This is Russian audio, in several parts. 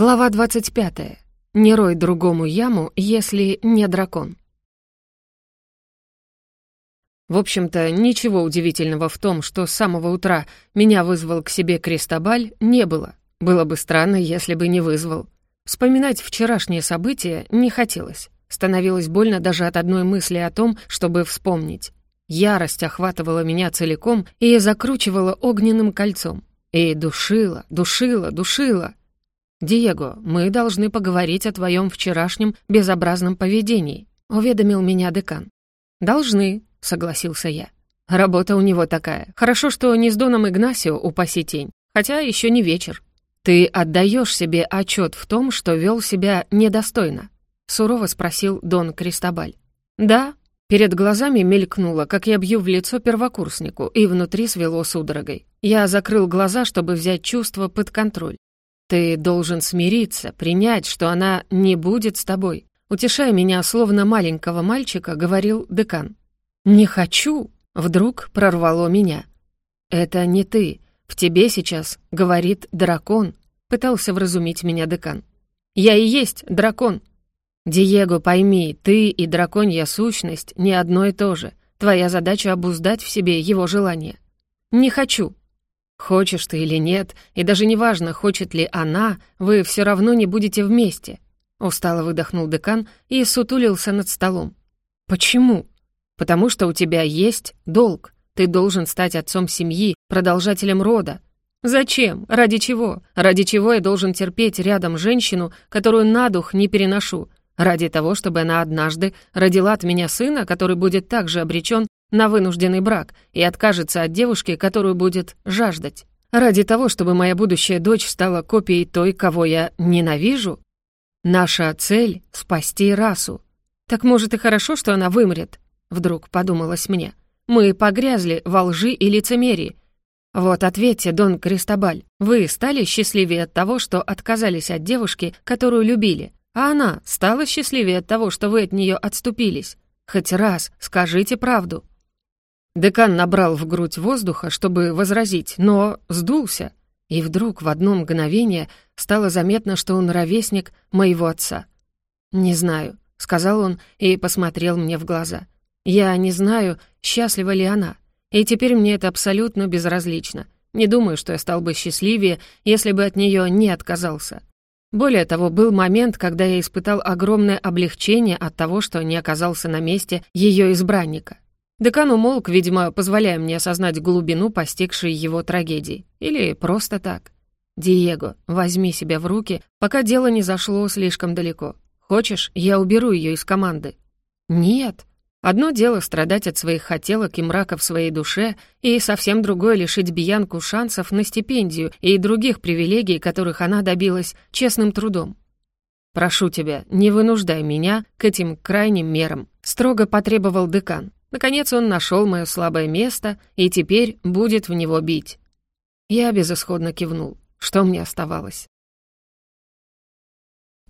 Глава 25. Не рой другому яму, если не дракон. В общем-то, ничего удивительного в том, что с самого утра меня вызвал к себе Крестобаль, не было. Было бы странно, если бы не вызвал. Вспоминать вчерашние события не хотелось. Становилось больно даже от одной мысли о том, чтобы вспомнить. Ярость охватывала меня целиком и закручивала огненным кольцом. И душила, душила, душила. «Диего, мы должны поговорить о твоем вчерашнем безобразном поведении», — уведомил меня декан. «Должны», — согласился я. «Работа у него такая. Хорошо, что не с Доном Игнасио, упаси тень. Хотя еще не вечер. Ты отдаешь себе отчет в том, что вел себя недостойно?» — сурово спросил Дон Кристобаль. «Да». Перед глазами мелькнуло, как я бью в лицо первокурснику, и внутри свело судорогой. Я закрыл глаза, чтобы взять чувство под контроль. Ты должен смириться, принять, что она не будет с тобой. Утешая меня, словно маленького мальчика, говорил декан. «Не хочу!» — вдруг прорвало меня. «Это не ты. В тебе сейчас говорит дракон», — пытался вразумить меня декан. «Я и есть дракон». «Диего, пойми, ты и драконья сущность не одно и то же. Твоя задача — обуздать в себе его желание». «Не хочу», Хочешь ты или нет, и даже неважно, хочет ли она, вы все равно не будете вместе. Устало выдохнул декан и сутулился над столом. Почему? Потому что у тебя есть долг. Ты должен стать отцом семьи, продолжателем рода. Зачем? Ради чего? Ради чего я должен терпеть рядом женщину, которую на дух не переношу? Ради того, чтобы она однажды родила от меня сына, который будет также обречен на вынужденный брак и откажется от девушки, которую будет жаждать. Ради того, чтобы моя будущая дочь стала копией той, кого я ненавижу? Наша цель — спасти расу. Так может и хорошо, что она вымрет, вдруг подумалось мне. Мы погрязли во лжи и лицемерии. Вот ответьте, Дон Кристобаль, вы стали счастливее от того, что отказались от девушки, которую любили, а она стала счастливее от того, что вы от нее отступились? Хоть раз скажите правду. Декан набрал в грудь воздуха, чтобы возразить, но сдулся. И вдруг в одно мгновение стало заметно, что он ровесник моего отца. «Не знаю», — сказал он и посмотрел мне в глаза. «Я не знаю, счастлива ли она. И теперь мне это абсолютно безразлично. Не думаю, что я стал бы счастливее, если бы от нее не отказался. Более того, был момент, когда я испытал огромное облегчение от того, что не оказался на месте ее избранника. Декан умолк, видимо, позволяя мне осознать глубину постигшей его трагедии. Или просто так. «Диего, возьми себя в руки, пока дело не зашло слишком далеко. Хочешь, я уберу ее из команды?» «Нет». Одно дело страдать от своих хотелок и мрака в своей душе, и совсем другое — лишить Бьянку шансов на стипендию и других привилегий, которых она добилась честным трудом. «Прошу тебя, не вынуждай меня к этим крайним мерам», — строго потребовал декан. Наконец он нашел мое слабое место и теперь будет в него бить. Я безысходно кивнул. Что мне оставалось?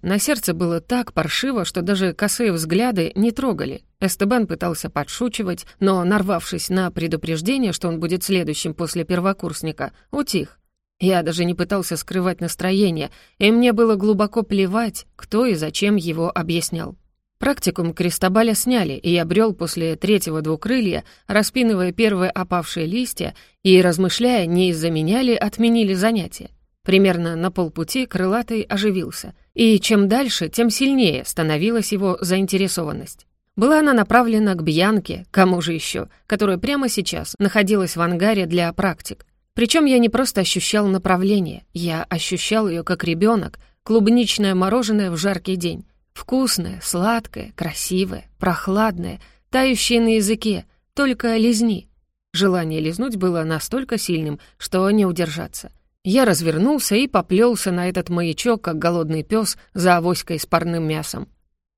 На сердце было так паршиво, что даже косые взгляды не трогали. Эстебан пытался подшучивать, но, нарвавшись на предупреждение, что он будет следующим после первокурсника, утих. Я даже не пытался скрывать настроение, и мне было глубоко плевать, кто и зачем его объяснял. Практикум Крестобаля сняли, и я брел после третьего двукрылья, распинывая первые опавшие листья и, размышляя, не из-за меня ли отменили занятия. Примерно на полпути крылатый оживился, и чем дальше, тем сильнее становилась его заинтересованность. Была она направлена к Бьянке, кому же еще, которая прямо сейчас находилась в ангаре для практик. Причем я не просто ощущал направление, я ощущал ее как ребенок, клубничное мороженое в жаркий день, Вкусное, сладкое, красивое, прохладное, тающее на языке, только лизни. Желание лизнуть было настолько сильным, что не удержаться. Я развернулся и поплелся на этот маячок, как голодный пес за авоськой с парным мясом.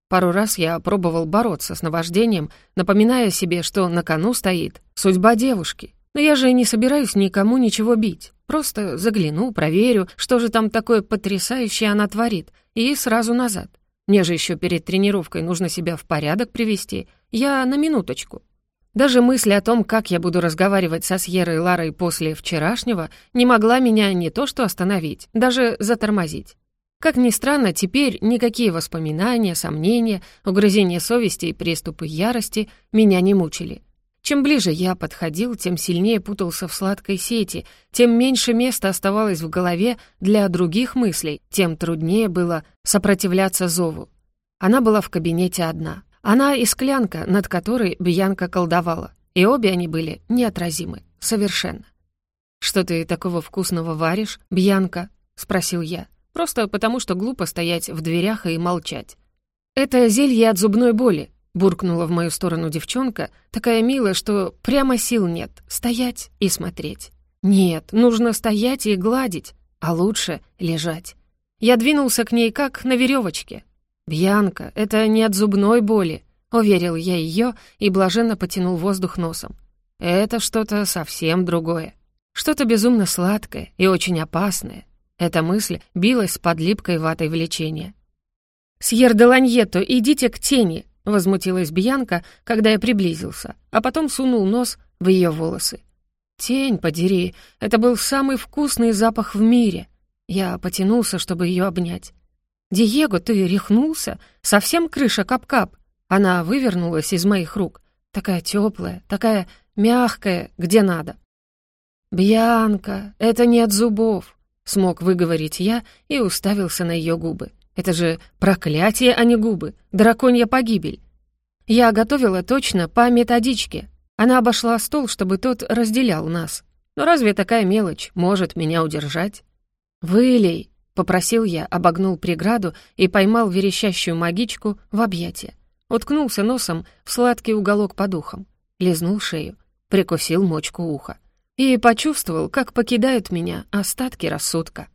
Пару раз я пробовал бороться с наваждением, напоминая себе, что на кону стоит судьба девушки. Но я же не собираюсь никому ничего бить. Просто загляну, проверю, что же там такое потрясающее она творит, и сразу назад. Мне же еще перед тренировкой нужно себя в порядок привести. Я на минуточку. Даже мысль о том, как я буду разговаривать со Сьерой Ларой после вчерашнего, не могла меня не то что остановить, даже затормозить. Как ни странно, теперь никакие воспоминания, сомнения, угрызения совести и приступы ярости меня не мучили. Чем ближе я подходил, тем сильнее путался в сладкой сети, тем меньше места оставалось в голове для других мыслей, тем труднее было сопротивляться зову. Она была в кабинете одна. Она и склянка, над которой Бьянка колдовала. И обе они были неотразимы. Совершенно. «Что ты такого вкусного варишь, Бьянка?» — спросил я. Просто потому, что глупо стоять в дверях и молчать. «Это зелье от зубной боли», — буркнула в мою сторону девчонка, такая милая, что прямо сил нет стоять и смотреть. «Нет, нужно стоять и гладить, а лучше лежать». Я двинулся к ней как на веревочке. «Бьянка, это не от зубной боли», — уверил я ее и блаженно потянул воздух носом. «Это что-то совсем другое. Что-то безумно сладкое и очень опасное. Эта мысль билась под липкой ватой влечения. «Сьер де Ланьето, идите к тени!» — возмутилась Бьянка, когда я приблизился, а потом сунул нос в ее волосы. «Тень, подери, это был самый вкусный запах в мире!» Я потянулся, чтобы ее обнять. «Диего, ты рехнулся? Совсем крыша кап-кап?» Она вывернулась из моих рук. Такая теплая, такая мягкая, где надо. «Бьянка, это не от зубов. Смог выговорить я и уставился на ее губы. Это же проклятие, а не губы. Драконья погибель. Я готовила точно по методичке. Она обошла стол, чтобы тот разделял нас. Но разве такая мелочь может меня удержать? «Вылей!» — попросил я, обогнул преграду и поймал верещащую магичку в объятия. Уткнулся носом в сладкий уголок под ухом, лизнул шею, прикусил мочку уха и почувствовал, как покидают меня остатки рассудка.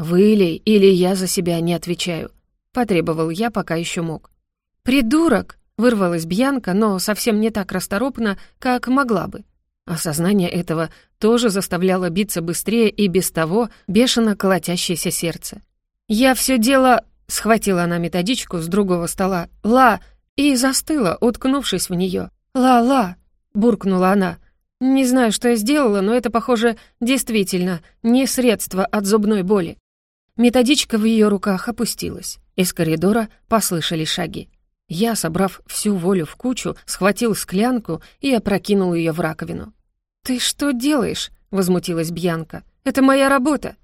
«Вылей, или я за себя не отвечаю», — потребовал я, пока еще мог. «Придурок!» — вырвалась Бьянка, но совсем не так расторопно, как могла бы. Осознание этого тоже заставляло биться быстрее и без того бешено колотящееся сердце. «Я все дело...» — схватила она методичку с другого стола. «Ла!» и застыла, уткнувшись в нее. «Ла-ла!» — буркнула она. Не знаю, что я сделала, но это, похоже, действительно не средство от зубной боли. Методичка в ее руках опустилась. Из коридора послышались шаги. Я, собрав всю волю в кучу, схватил склянку и опрокинул ее в раковину. «Ты что делаешь?» — возмутилась Бьянка. «Это моя работа!»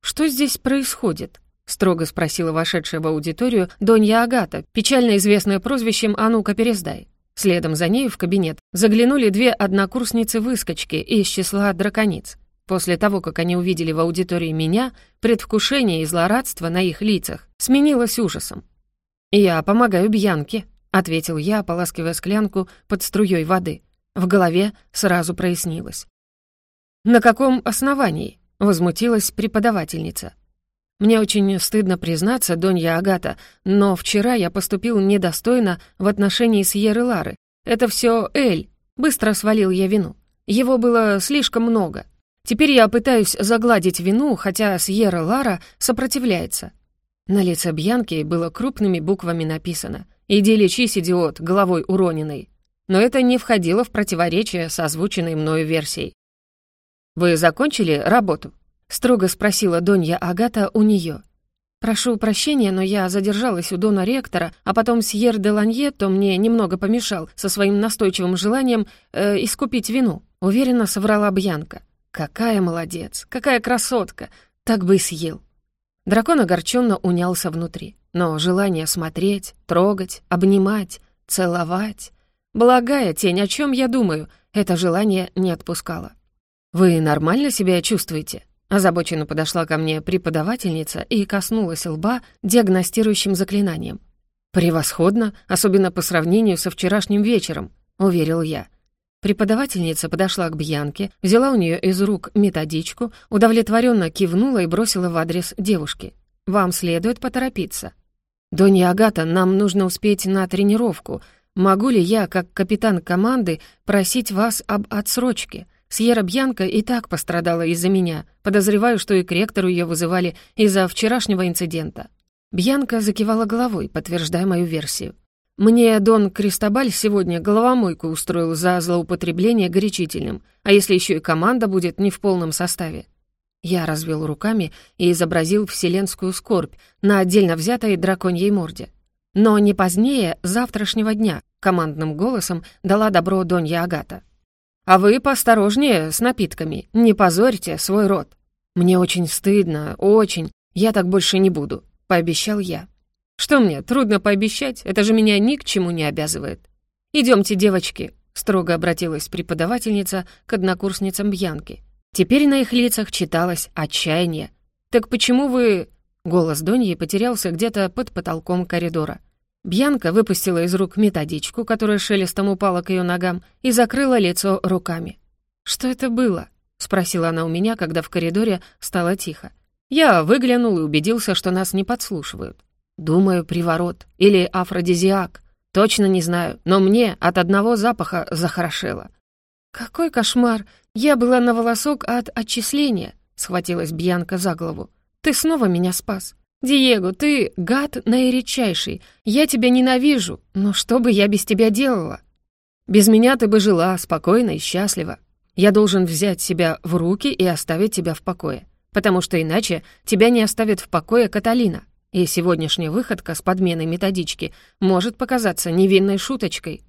«Что здесь происходит?» — строго спросила вошедшая в аудиторию Донья Агата, печально известная прозвищем «А пересдай». Следом за ней в кабинет заглянули две однокурсницы-выскочки из числа дракониц. После того, как они увидели в аудитории меня, предвкушение и злорадство на их лицах сменилось ужасом. «Я помогаю Бьянке», — ответил я, ополаскивая склянку под струей воды. В голове сразу прояснилось. «На каком основании?» — возмутилась преподавательница. Мне очень стыдно признаться, Донья Агата, но вчера я поступил недостойно в отношении Сьерры Лары. Это все Эль. Быстро свалил я вину. Его было слишком много. Теперь я пытаюсь загладить вину, хотя Сьерра Лара сопротивляется. На лице Бьянки было крупными буквами написано «Иди лечись, идиот, головой уроненный». Но это не входило в противоречие с озвученной мною версией. «Вы закончили работу?» строго спросила Донья Агата у нее. «Прошу прощения, но я задержалась у дона ректора, а потом Сьер де Ланье-то мне немного помешал со своим настойчивым желанием э, искупить вину», — уверенно соврала Бьянка. «Какая молодец, какая красотка, так бы и съел». Дракон огорченно унялся внутри, но желание смотреть, трогать, обнимать, целовать... Благая тень, о чем я думаю, это желание не отпускало. «Вы нормально себя чувствуете?» Озабоченно подошла ко мне преподавательница и коснулась лба диагностирующим заклинанием. «Превосходно, особенно по сравнению со вчерашним вечером», — уверил я. Преподавательница подошла к Бьянке, взяла у нее из рук методичку, удовлетворенно кивнула и бросила в адрес девушки. «Вам следует поторопиться». «Донья Агата, нам нужно успеть на тренировку. Могу ли я, как капитан команды, просить вас об отсрочке?» Сьерра Бьянка и так пострадала из-за меня. Подозреваю, что и к ректору ее вызывали из-за вчерашнего инцидента. Бьянка закивала головой, подтверждая мою версию. Мне Дон Кристобаль сегодня головомойку устроил за злоупотребление горячительным, а если еще и команда будет не в полном составе? Я развел руками и изобразил вселенскую скорбь на отдельно взятой драконьей морде. Но не позднее завтрашнего дня командным голосом дала добро Донья Агата. «А вы поосторожнее с напитками, не позорьте свой род». «Мне очень стыдно, очень. Я так больше не буду», — пообещал я. «Что мне, трудно пообещать? Это же меня ни к чему не обязывает». Идемте, девочки», — строго обратилась преподавательница к однокурсницам Бьянки. Теперь на их лицах читалось отчаяние. «Так почему вы...» Голос Доньи потерялся где-то под потолком коридора. Бьянка выпустила из рук методичку, которая шелестом упала к ее ногам, и закрыла лицо руками. «Что это было?» — спросила она у меня, когда в коридоре стало тихо. Я выглянул и убедился, что нас не подслушивают. Думаю, приворот или афродизиак. Точно не знаю, но мне от одного запаха захорошело. «Какой кошмар! Я была на волосок от отчисления!» — схватилась Бьянка за голову. «Ты снова меня спас! Диего, ты гад наиречайший! Я тебя ненавижу! Но что бы я без тебя делала?» «Без меня ты бы жила спокойно и счастливо. Я должен взять себя в руки и оставить тебя в покое, потому что иначе тебя не оставит в покое Каталина, и сегодняшняя выходка с подменой методички может показаться невинной шуточкой,